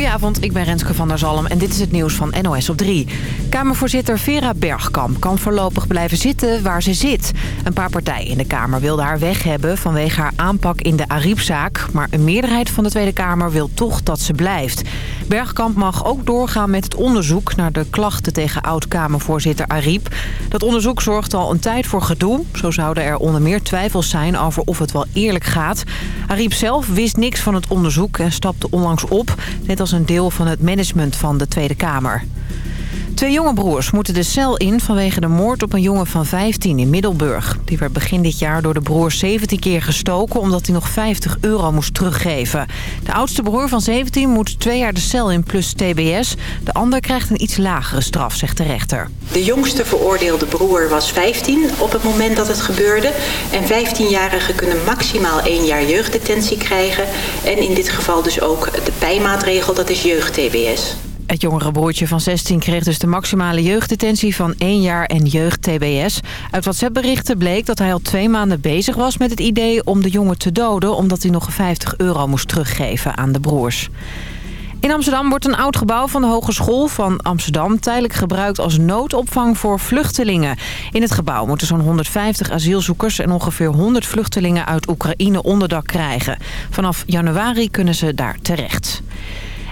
Goedenavond, ik ben Renske van der Zalm en dit is het nieuws van NOS op 3. Kamervoorzitter Vera Bergkamp kan voorlopig blijven zitten waar ze zit. Een paar partijen in de Kamer wilden haar weg hebben vanwege haar aanpak in de Ariepzaak. Maar een meerderheid van de Tweede Kamer wil toch dat ze blijft. Bergkamp mag ook doorgaan met het onderzoek naar de klachten tegen oud-Kamervoorzitter Ariep. Dat onderzoek zorgt al een tijd voor gedoe. Zo zouden er onder meer twijfels zijn over of het wel eerlijk gaat. Ariep zelf wist niks van het onderzoek en stapte onlangs op... net als een deel van het management van de Tweede Kamer. Twee jonge broers moeten de cel in vanwege de moord op een jongen van 15 in Middelburg. Die werd begin dit jaar door de broer 17 keer gestoken omdat hij nog 50 euro moest teruggeven. De oudste broer van 17 moet twee jaar de cel in plus tbs. De ander krijgt een iets lagere straf, zegt de rechter. De jongste veroordeelde broer was 15 op het moment dat het gebeurde. En 15-jarigen kunnen maximaal één jaar jeugddetentie krijgen. En in dit geval dus ook de bijmaatregel, dat is jeugd-tbs. Het jongere broertje van 16 kreeg dus de maximale jeugddetentie van 1 jaar en jeugd-TBS. Uit WhatsApp-berichten bleek dat hij al twee maanden bezig was met het idee om de jongen te doden... omdat hij nog 50 euro moest teruggeven aan de broers. In Amsterdam wordt een oud gebouw van de Hogeschool van Amsterdam... tijdelijk gebruikt als noodopvang voor vluchtelingen. In het gebouw moeten zo'n 150 asielzoekers... en ongeveer 100 vluchtelingen uit Oekraïne onderdak krijgen. Vanaf januari kunnen ze daar terecht.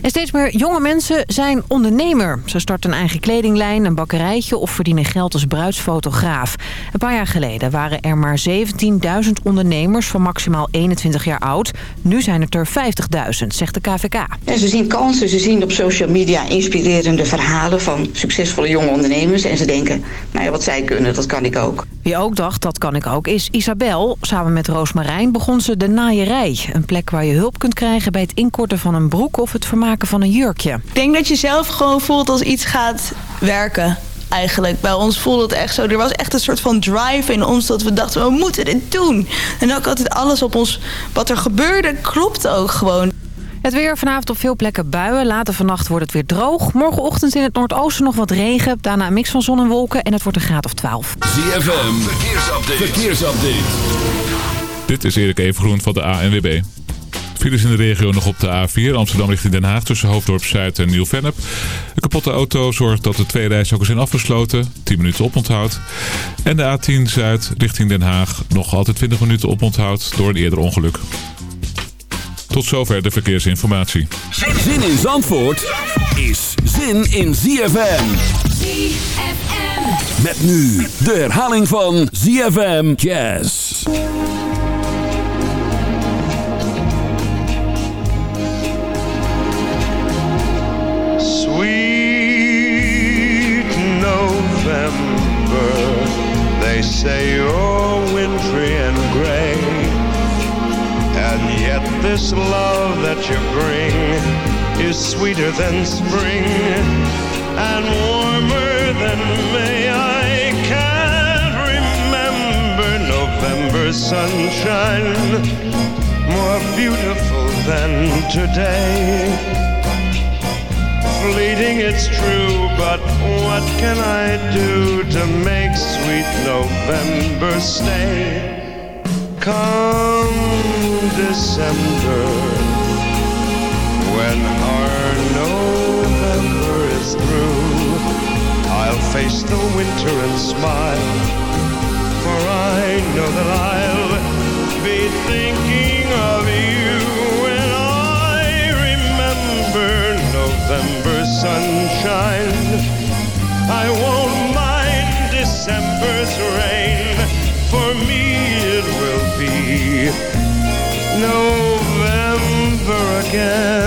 En steeds meer jonge mensen zijn ondernemer. Ze starten een eigen kledinglijn, een bakkerijtje of verdienen geld als bruidsfotograaf. Een paar jaar geleden waren er maar 17.000 ondernemers van maximaal 21 jaar oud. Nu zijn het er 50.000, zegt de KVK. En ze zien kansen, ze zien op social media inspirerende verhalen van succesvolle jonge ondernemers. En ze denken, nou ja, wat zij kunnen, dat kan ik ook. Wie ook dacht, dat kan ik ook, is Isabel. Samen met Roosmarijn begon ze de naaierij. Een plek waar je hulp kunt krijgen bij het inkorten van een broek of het vermaken van een jurkje. Ik denk dat je zelf gewoon voelt als iets gaat werken eigenlijk. Bij ons voelde het echt zo. Er was echt een soort van drive in ons dat we dachten, we moeten dit doen. En ook altijd alles op ons, wat er gebeurde, klopte ook gewoon. Het weer vanavond op veel plekken buien. Later vannacht wordt het weer droog. Morgenochtend in het noordoosten nog wat regen. Daarna een mix van zon en wolken en het wordt een graad of 12. ZFM, verkeersupdate. verkeersupdate. Dit is Erik Evengroen van de ANWB. Files in de regio nog op de A4 Amsterdam richting Den Haag tussen Hoofddorp Zuid en Nieuw-Vennep. Een kapotte auto zorgt dat de twee rijstroken zijn afgesloten. 10 minuten oponthoud. En de A10 Zuid richting Den Haag nog altijd 20 minuten oponthoud door een eerder ongeluk. Tot zover de verkeersinformatie. Zin in Zandvoort is zin in ZFM. ZFM. Met nu de herhaling van ZFM Jazz. Sweet November, they say you're wintry and gray. And yet this love that you bring is sweeter than spring and warmer than May. I can't remember November sunshine more beautiful than today fleeting, it's true, but what can I do to make sweet November stay? Come December, when our November is through, I'll face the winter and smile, for I know that I'll be thinking of you when I remember November sunshine. I won't again.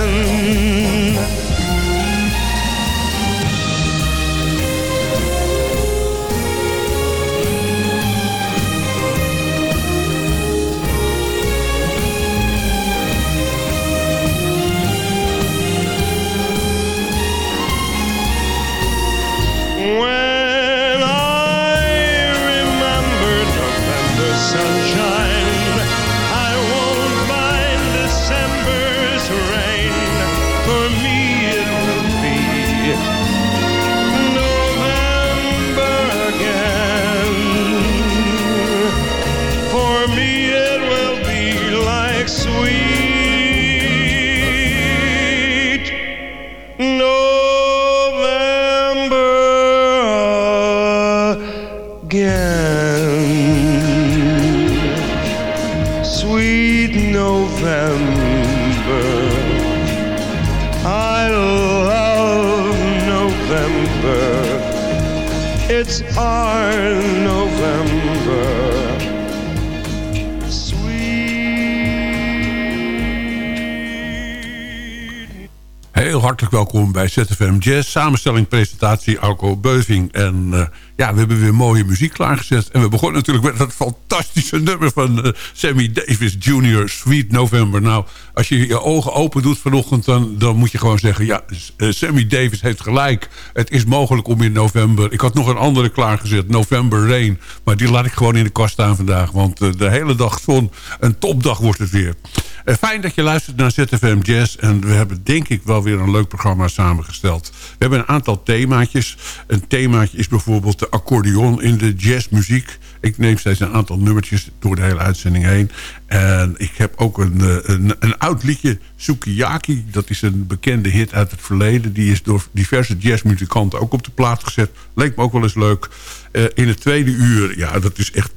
Welkom bij ZFM Jazz. Samenstelling, presentatie, Alco Beuving. En uh, ja, we hebben weer mooie muziek klaargezet. En we begonnen natuurlijk met dat fantastische nummer van uh, Sammy Davis Jr. Sweet November. Nou, als je je ogen open doet vanochtend... dan, dan moet je gewoon zeggen... ja, uh, Sammy Davis heeft gelijk. Het is mogelijk om in november... ik had nog een andere klaargezet, November Rain. Maar die laat ik gewoon in de kast staan vandaag. Want de hele dag zon, een topdag wordt het weer. Uh, fijn dat je luistert naar ZFM Jazz. En we hebben denk ik wel weer een leuk programma samengesteld. We hebben een aantal themaatjes. Een themaatje is bijvoorbeeld de accordeon in de jazzmuziek. Ik neem steeds een aantal nummertjes door de hele uitzending heen. En ik heb ook een, een, een oud liedje, Sukiyaki. Dat is een bekende hit uit het verleden. Die is door diverse jazzmuzikanten ook op de plaat gezet. Leek me ook wel eens leuk. Uh, in het tweede uur, ja, dat is echt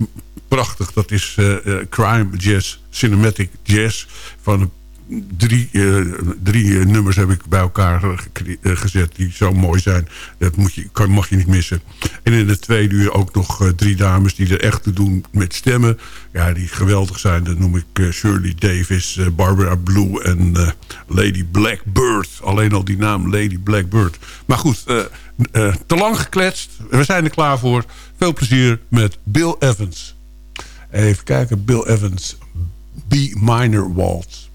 prachtig. Dat is uh, uh, crime jazz, cinematic jazz. Van drie, uh, drie nummers heb ik bij elkaar gezet die zo mooi zijn. Dat moet je, mag je niet missen. En in de tweede uur ook nog drie dames die er echt te doen met stemmen. Ja, die geweldig zijn. Dat noem ik Shirley Davis, Barbara Blue en Lady Blackbird. Alleen al die naam Lady Blackbird. Maar goed, te lang gekletst. We zijn er klaar voor. Veel plezier met Bill Evans. Even kijken, Bill Evans, B minor waltz.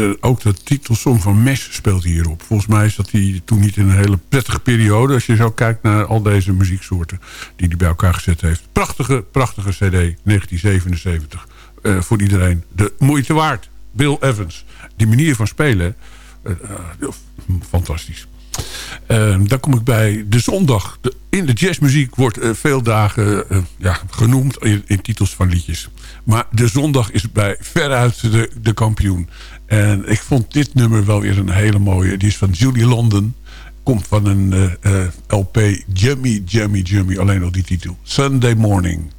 De, ook de titelsong van Mesh speelt hierop. Volgens mij zat hij toen niet in een hele prettige periode... als je zo kijkt naar al deze muzieksoorten die hij bij elkaar gezet heeft. Prachtige, prachtige cd, 1977. Uh, voor iedereen de moeite waard. Bill Evans. Die manier van spelen, uh, fantastisch. Dan kom ik bij de zondag. De, in de jazzmuziek wordt veel dagen ja, genoemd in, in, titels van liedjes. Maar de zondag is bij veruit de, de kampioen. En ik vond dit nummer wel weer een hele mooie. Die is van Julie London. Komt van een LP Jummy, Jummy, Jummy. Alleen al die titel. Sunday Morning.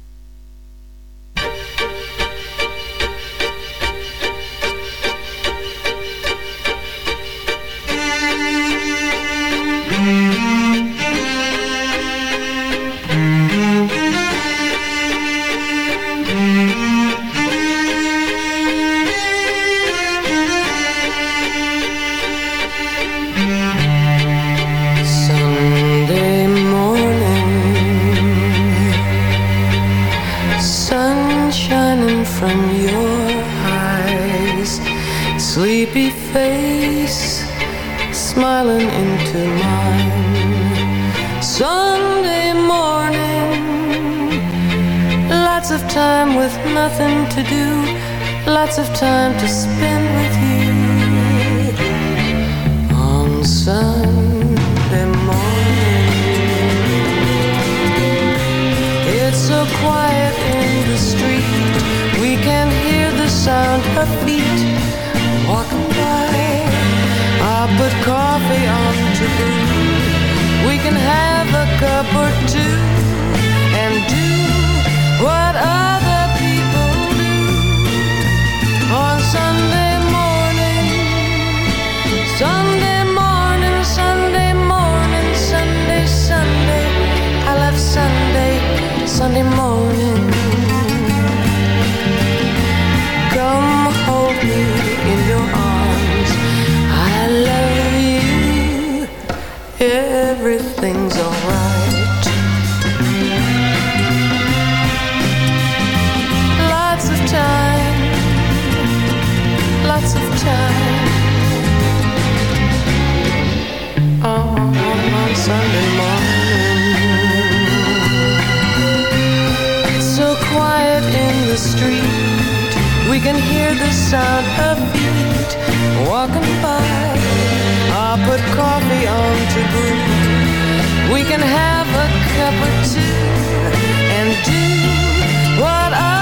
sound of feet walking by. I'll put coffee on to brew. We can have a cup or two and do what I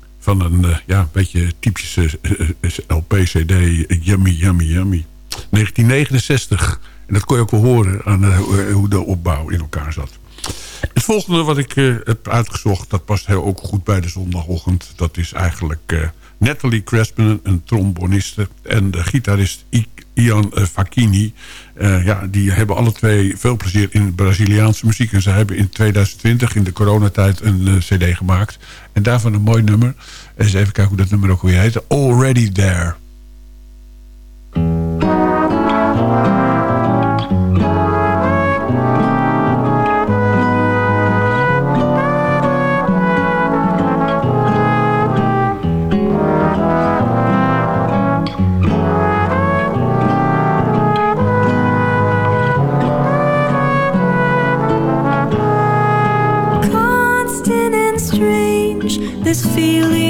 Van een uh, ja, beetje typische uh, LP-CD. Yummy, yummy, yummy. 1969. En dat kon je ook wel horen aan hoe de opbouw in elkaar zat. Het volgende wat ik heb uitgezocht... dat past heel ook goed bij de zondagochtend. Dat is eigenlijk Natalie Crespin, een tromboniste... en de gitarist Ian Facchini. Uh, ja, die hebben alle twee veel plezier in Braziliaanse muziek. En ze hebben in 2020, in de coronatijd, een uh, cd gemaakt. En daarvan een mooi nummer. Eens even kijken hoe dat nummer ook weer heet. Already There. Feeling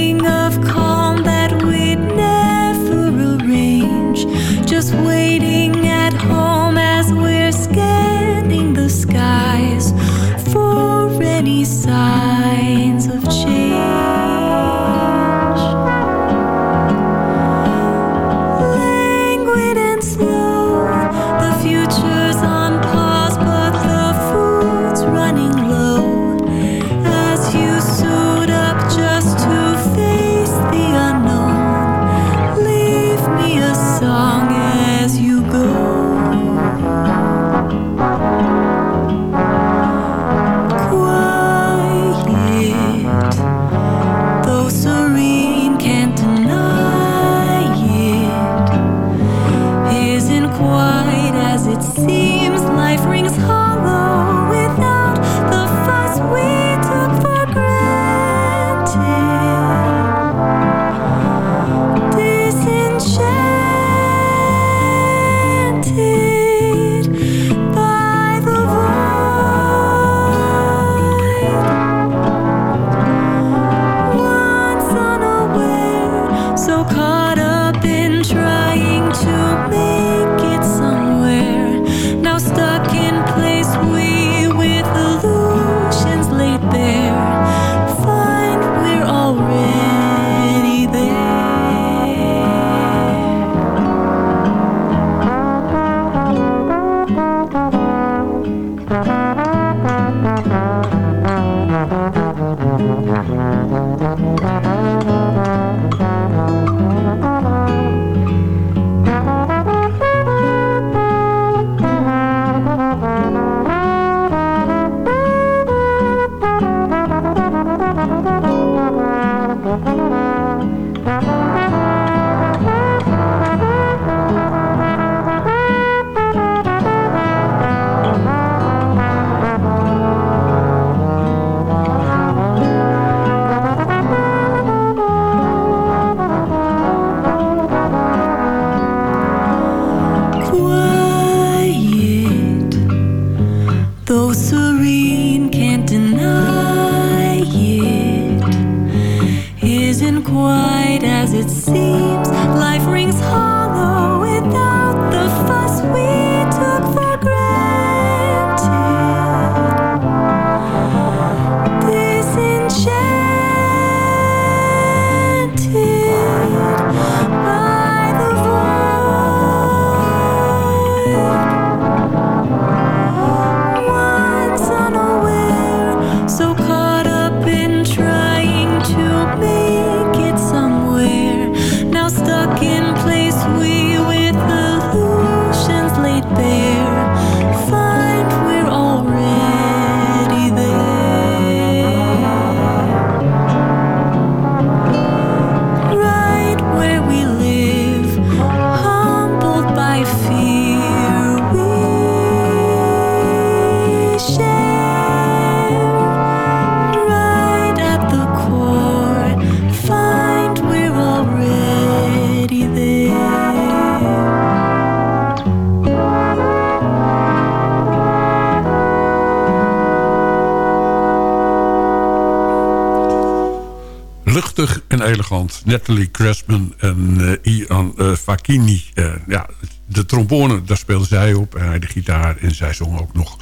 Elegant. Natalie Cressman en eh, Ian eh, Fakini. Eh, ja, de trombone, daar speelde zij op. En hij de gitaar. En zij zong ook nog.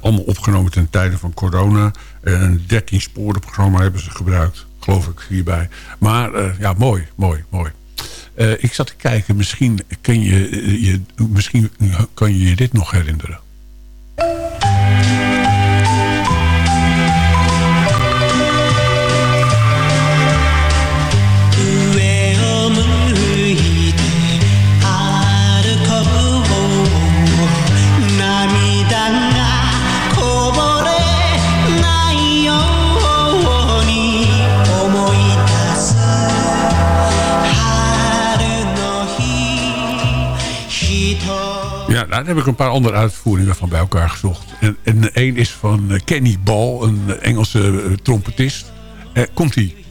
allemaal opgenomen ten tijde van corona. Een 13 sporen programma hebben ze gebruikt. Geloof ik hierbij. Maar ja, mooi, mooi, mooi. Ik zat te kijken. Misschien, ken je, je, misschien kan je je dit nog herinneren. Ja, daar heb ik een paar andere uitvoeringen van bij elkaar gezocht. En, en één is van eh, Kenny Ball, een Engelse eh, trompetist. Eh, Komt-ie.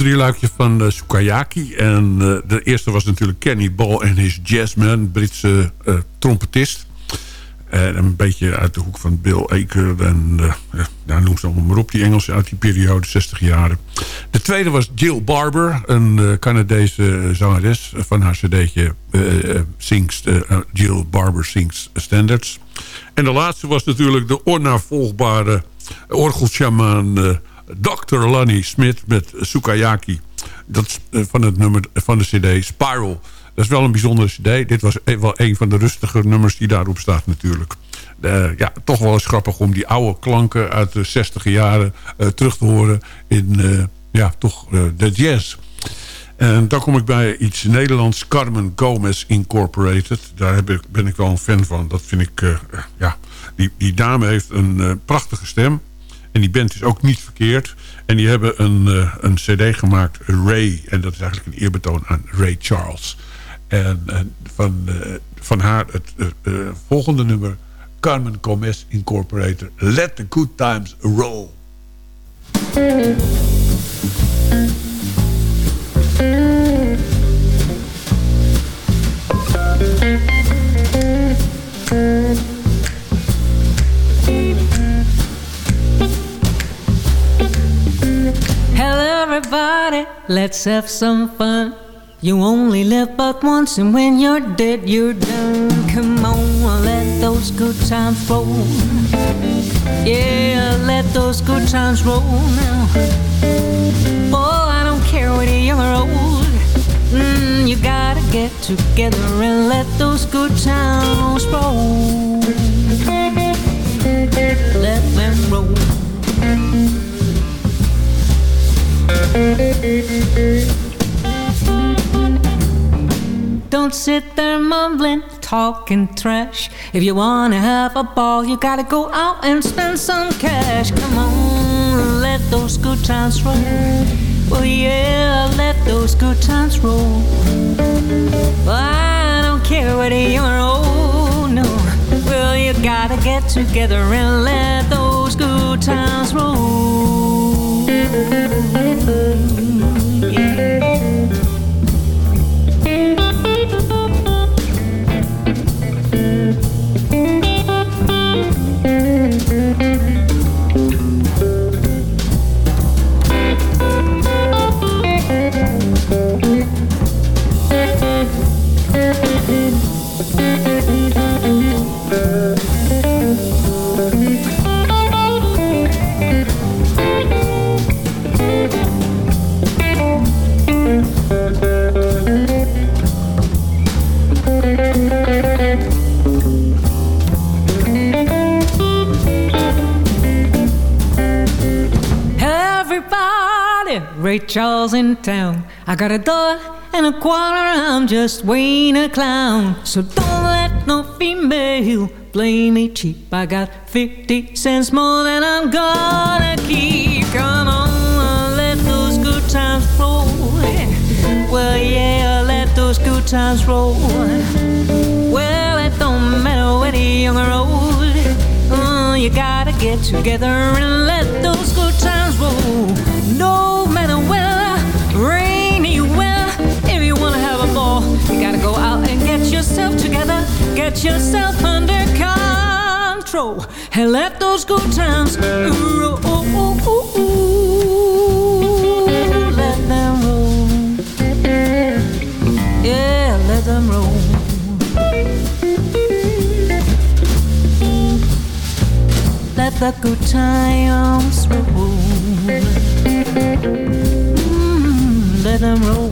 Grappig drieluikje van uh, Sukayaki. En uh, de eerste was natuurlijk Kenny Ball en his Jazzman, Britse uh, trompetist. En een beetje uit de hoek van Bill Aker en ja, noem ze allemaal maar op, die Engelsen uit die periode, 60 jaren. De tweede was Jill Barber, een Canadese zangeres van haar cd'tje sings, Jill Barber Sings Standards. En de laatste was natuurlijk de onnavolgbare orgelsjamaan Dr. Lonnie Smith met Sukayaki. Dat is van het nummer van de cd Spiral. Dat is wel een bijzondere cd. Dit was wel een van de rustige nummers die daarop staat natuurlijk. Ja, toch wel eens grappig om die oude klanken uit de 60 jaren uh, terug te horen in uh, ja, toch de jazz. En dan kom ik bij iets Nederlands. Carmen Gomez Incorporated. Daar heb ik, ben ik wel een fan van. Dat vind ik, ja, die, die dame heeft een prachtige stem. En die band is ook niet verkeerd. En die hebben een, uh, een cd gemaakt, Ray. En dat is eigenlijk een eerbetoon aan Ray Charles. En, en van, uh, van haar het volgende nummer... Carmen Gomez Incorporated. Let the good times roll. Everybody, let's have some fun. You only live but once, and when you're dead, you're done. Come on, let those good times roll. Yeah, let those good times roll now. Boy, I don't care whether you're old. Mm, you gotta get together and let those good times roll. Let them roll. Don't sit there mumbling, talking trash. If you wanna have a ball, you gotta go out and spend some cash. Come on, let those good times roll. Well, yeah, let those good times roll. I don't care whether you're old, no. Well, you gotta get together and let those good times roll. Ray Charles in town. I got a dollar and a quarter, I'm just Wayne a clown. So don't let no female play me cheap. I got 50 cents more than I'm gonna keep. Come on, let those good times roll. Well, yeah, let those good times roll. Well, it don't matter whether or old. Uh, you gotta get together and let those good times roll. No matter where, rainy weather, if you wanna have a ball, you gotta go out and get yourself together, get yourself under control, and let those good times roll. Let them roll. Yeah, let them roll. Let the good times roll. Let them roll.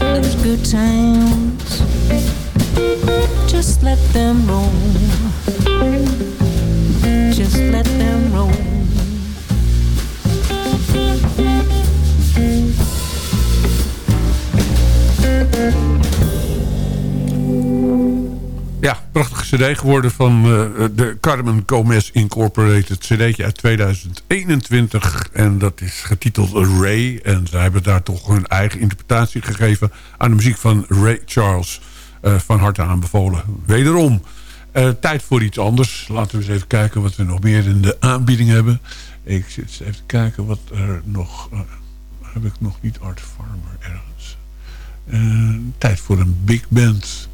Those good times. Just let them roll. Prachtige cd geworden van uh, de Carmen Gomez Incorporated. cd'tje uit 2021. En dat is getiteld Ray. En zij hebben daar toch hun eigen interpretatie gegeven... aan de muziek van Ray Charles. Uh, van harte aanbevolen. Wederom. Eh, tijd voor iets anders. Laten we eens even kijken wat we nog meer in de aanbieding hebben. Ik zit eens even kijken wat er nog... eh, heb ik nog niet Art Farmer ergens. Eh, tijd voor een big band.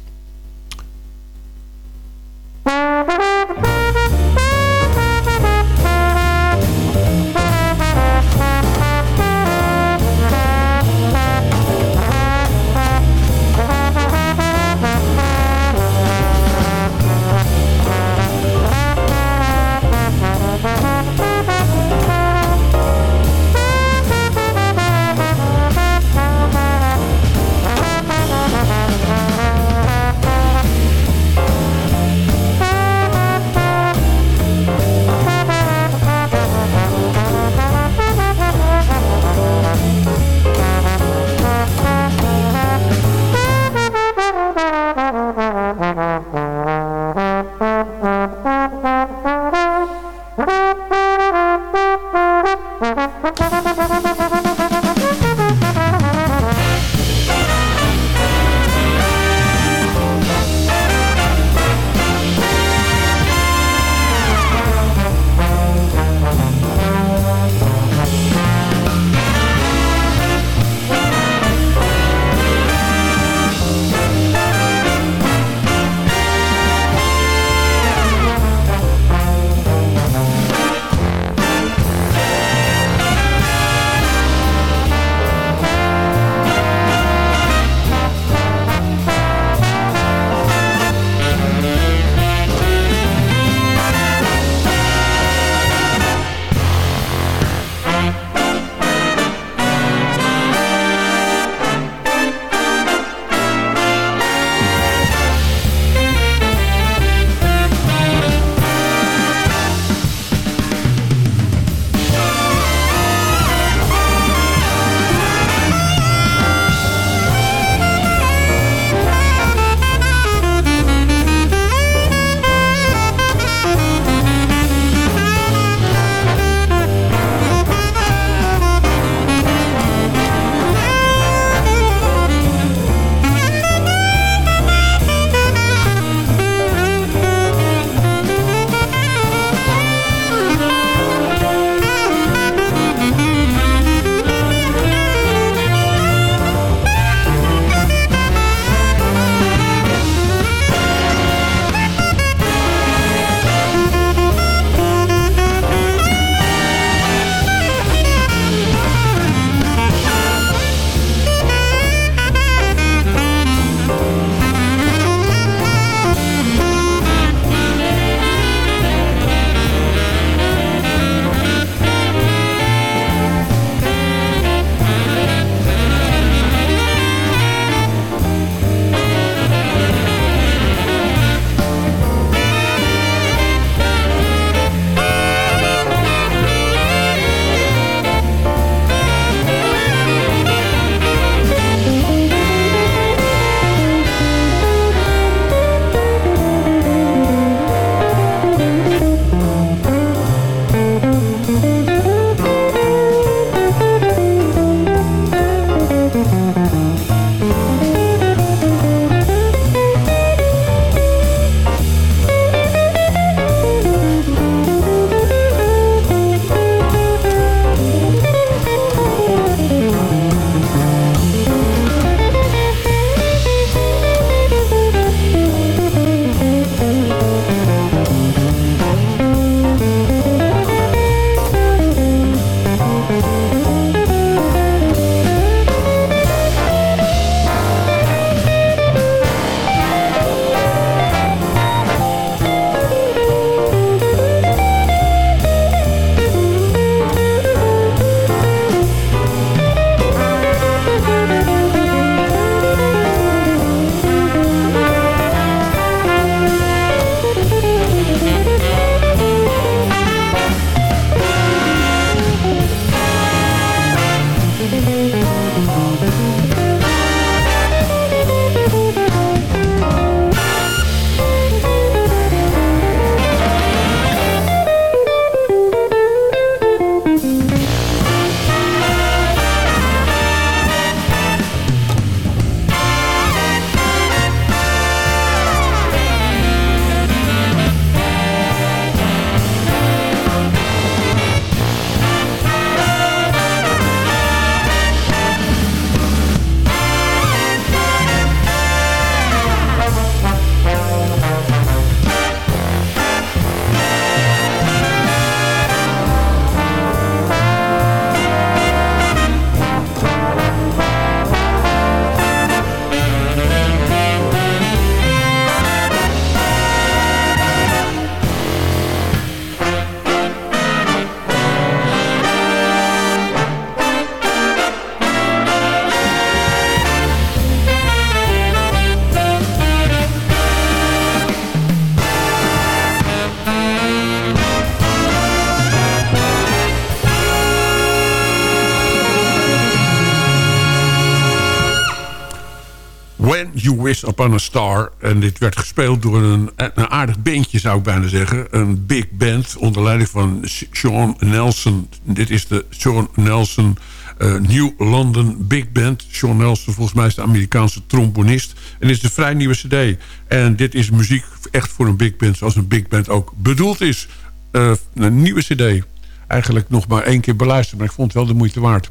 Upon Star. En dit werd gespeeld door een, een aardig bandje, zou ik bijna zeggen. Een big band onder leiding van Sean Nelson. Dit is de Sean Nelson eh, New London Big Band. Sean Nelson, volgens mij is de Amerikaanse trombonist. En dit is een vrij nieuwe cd. En dit is muziek echt voor een big band, zoals een big band ook bedoeld is. Eh, een nieuwe cd. Eigenlijk nog maar één keer beluisteren, maar ik vond het wel de moeite waard.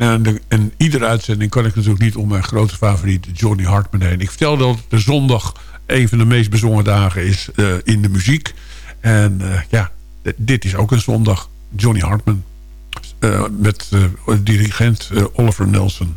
En, en iedere uitzending kan ik natuurlijk niet om mijn grote favoriet Johnny Hartman heen. Ik vertelde dat de zondag een van de meest bezongen dagen is eh, in de muziek. En eh, ja, dit is ook een zondag. Johnny Hartman. Eh, met dirigent Oliver Nelson.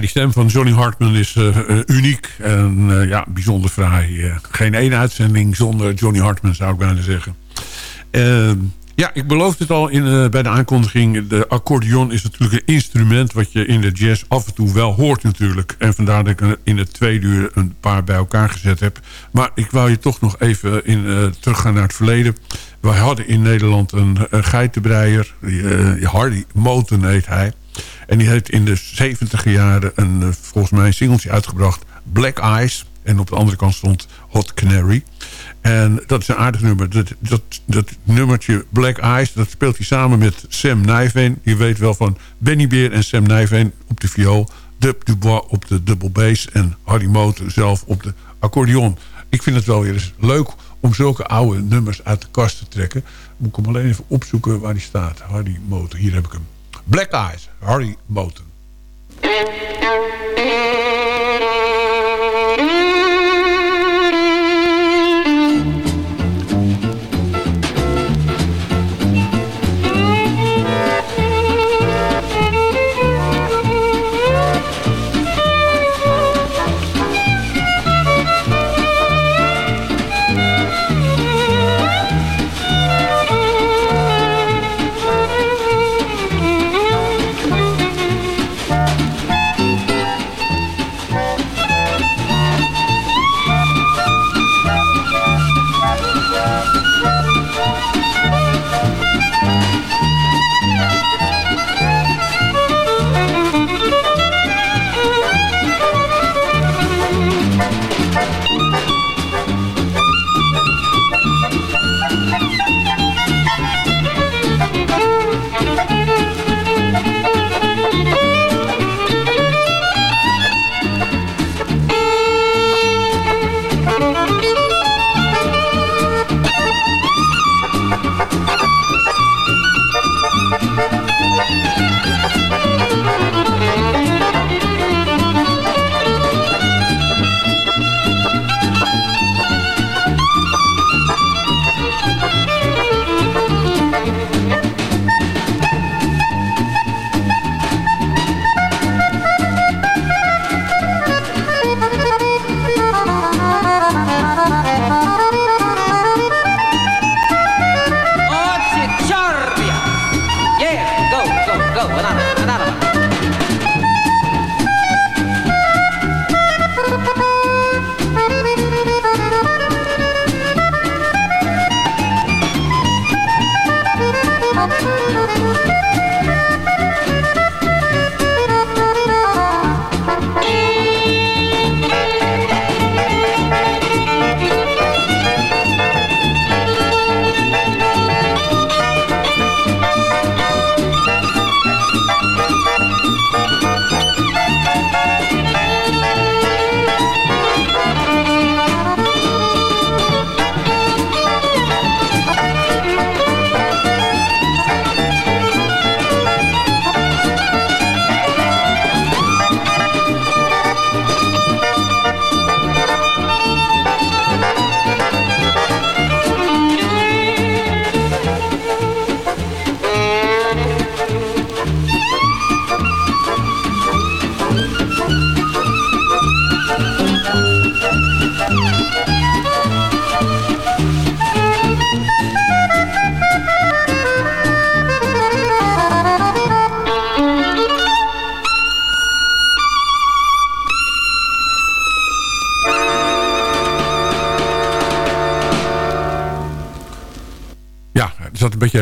Die stem van Johnny Hartman is eh, eh, uniek en eh, ja, bijzonder fraai. Geen ene uitzending zonder Johnny Hartman, zou ik bijna zeggen. Eh, ja, ik beloofde het al in, eh, bij de aankondiging. De accordeon is natuurlijk een instrument... wat je in de jazz af en toe wel hoort natuurlijk. En vandaar dat ik in het tweede uur een paar bij elkaar gezet heb. Maar ik wou je toch nog even in, eh, teruggaan naar het verleden. Wij hadden in Nederland een, een geitenbreier. eh, Hardy Moten heet hij. En die heeft in de 70 jaren een, eh, volgens mij een singeltje uitgebracht. Black Eyes. En op de andere kant stond Hot Canary. En dat is een aardig nummer. Dat, dat, dat nummertje Black Eyes, dat speelt hij samen met Sam Nijveen. Je weet wel van Benny Beer en Sam Nijveen op de viool. Dub Dubois op de double bass. En Harry Moten zelf op de accordeon. Ik vind het wel weer eens leuk om zulke oude nummers uit de kast te trekken. Moet ik hem alleen even opzoeken waar die staat. Harry Moten, hier heb ik hem. Black Eyes, Harry Moten.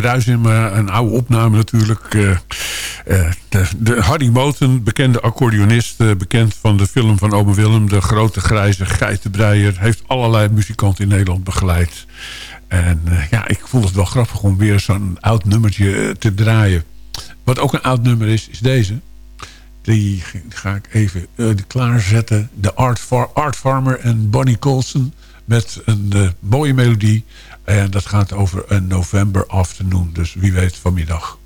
Ruis in, maar een oude opname natuurlijk. Eh, de, Harry Moten, bekende accordeonist, eh, bekend van de film van Ome Willem... de grote grijze geitenbreier, heeft allerlei muzikanten in Nederland begeleid. En ja, ik vond het wel grappig om weer zo'n oud nummertje te draaien. Wat ook een oud nummer is, is deze. Die ga ik even klaarzetten. De Art, Art Farmer en Bonnie Colson met een mooie melodie. En dat gaat over een November afternoon. Dus wie weet vanmiddag.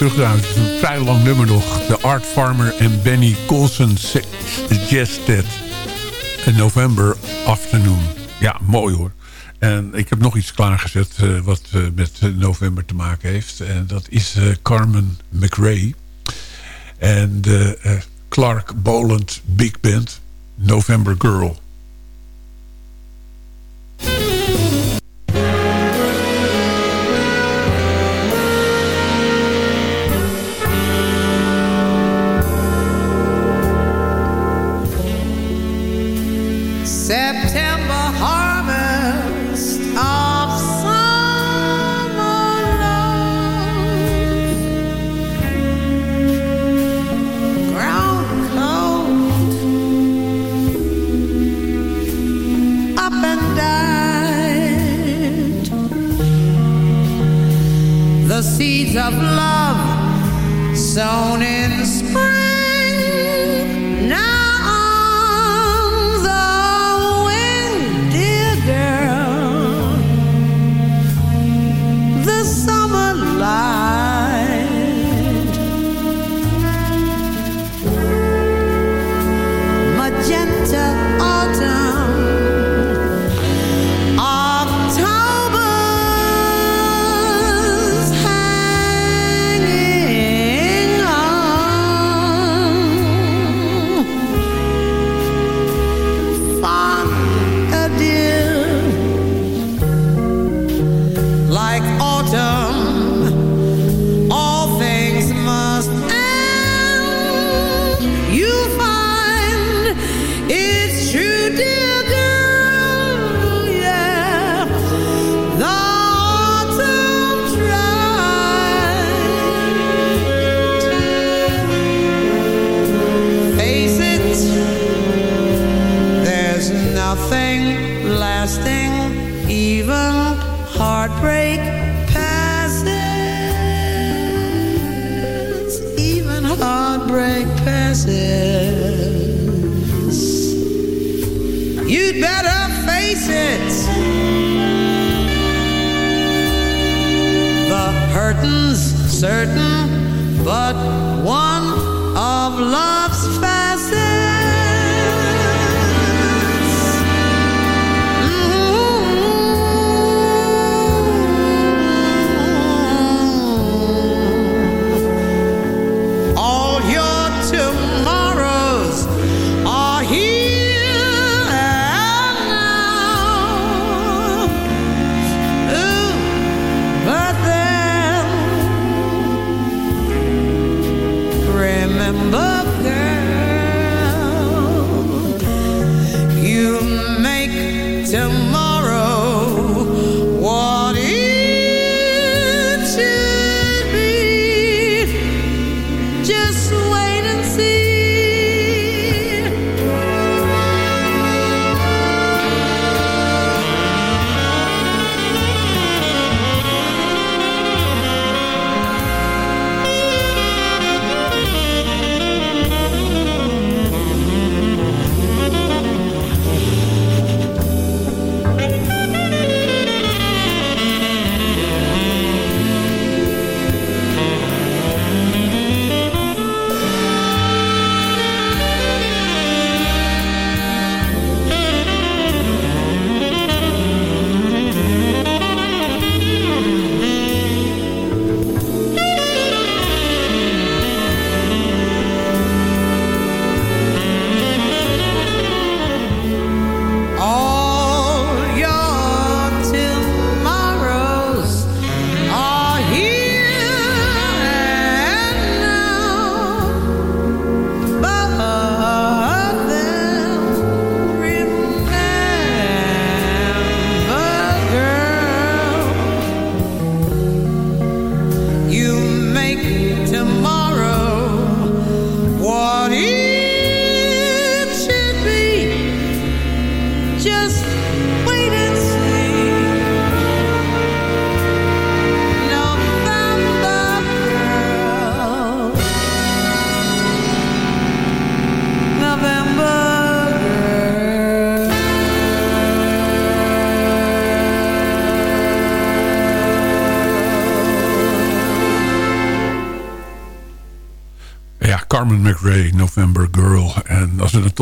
Terugdraaien. Het is een vrij lang nummer nog. De Art Farmer en Benny Colson suggested a November Afternoon. Ja, mooi hoor. En ik heb nog iets klaargezet eh, wat eh, met november te maken heeft. En dat is eh, Carmen McRae. En de Clark Boland Big Band, November Girl. September harvest of summer love. Ground up and died. The seeds of love sown in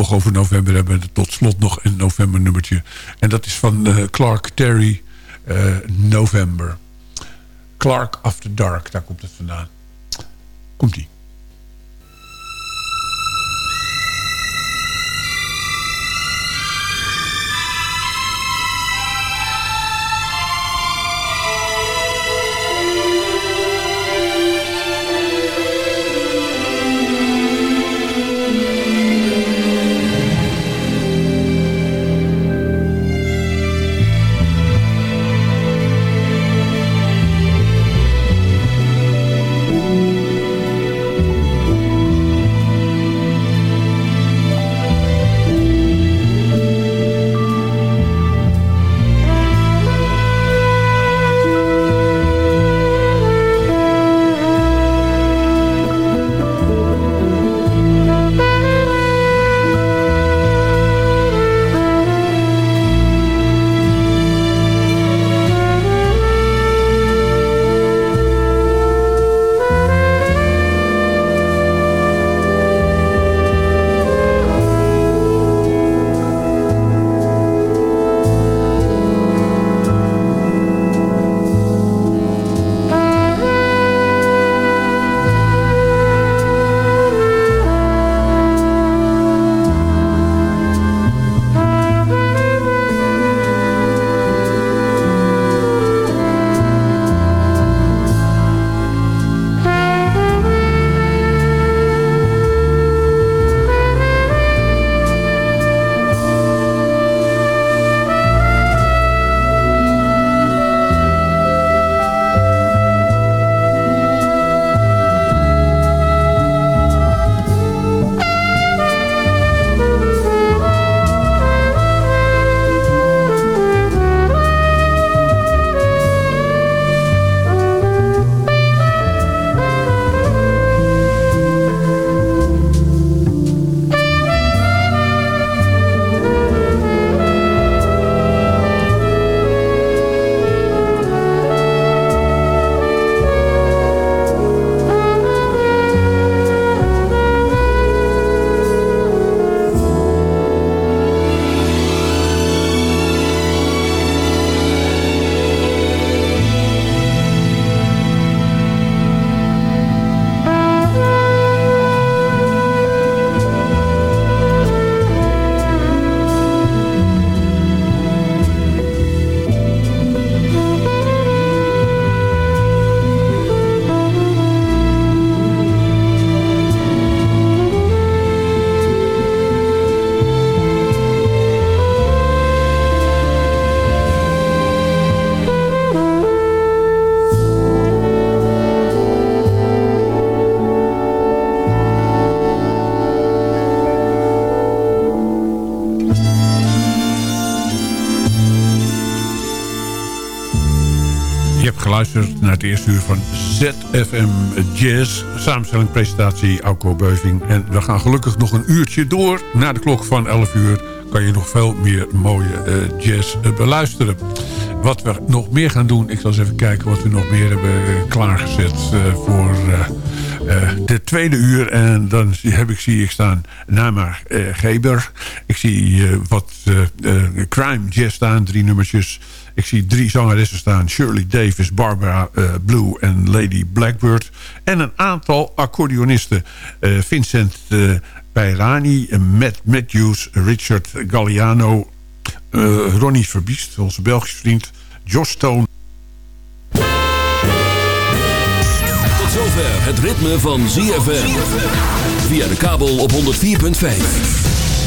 We over november hebben... tot slot nog een november nummertje. En dat is van eh, Clark Terry, eh, November. Clark After Dark, daar komt het vandaan. Komt-ie. Naar het eerste uur van ZFM Jazz. Samenstelling, presentatie, Auko Beuving. En we gaan gelukkig nog een uurtje door. Na de klok van 11 uur kan je nog veel meer mooie eh, jazz eh, beluisteren. Wat we nog meer gaan doen, ik zal eens even kijken wat we nog meer hebben eh, klaargezet voor de tweede uur. En dan heb ik, zie ik staan Nama Geber. Ik zie wat crime jazz staan, drie nummertjes. Ik zie drie zangeressen staan. Shirley Davis, Barbara eh, Blue en Lady Blackbird. En een aantal accordeonisten. Eh, Vincent Peirani, eh, Matt Matthews, Richard Galliano... Ronnie Verbiest, onze Belgische vriend. Josh Stone. Tot zover het ritme van ZFM. Via de kabel op 104.5.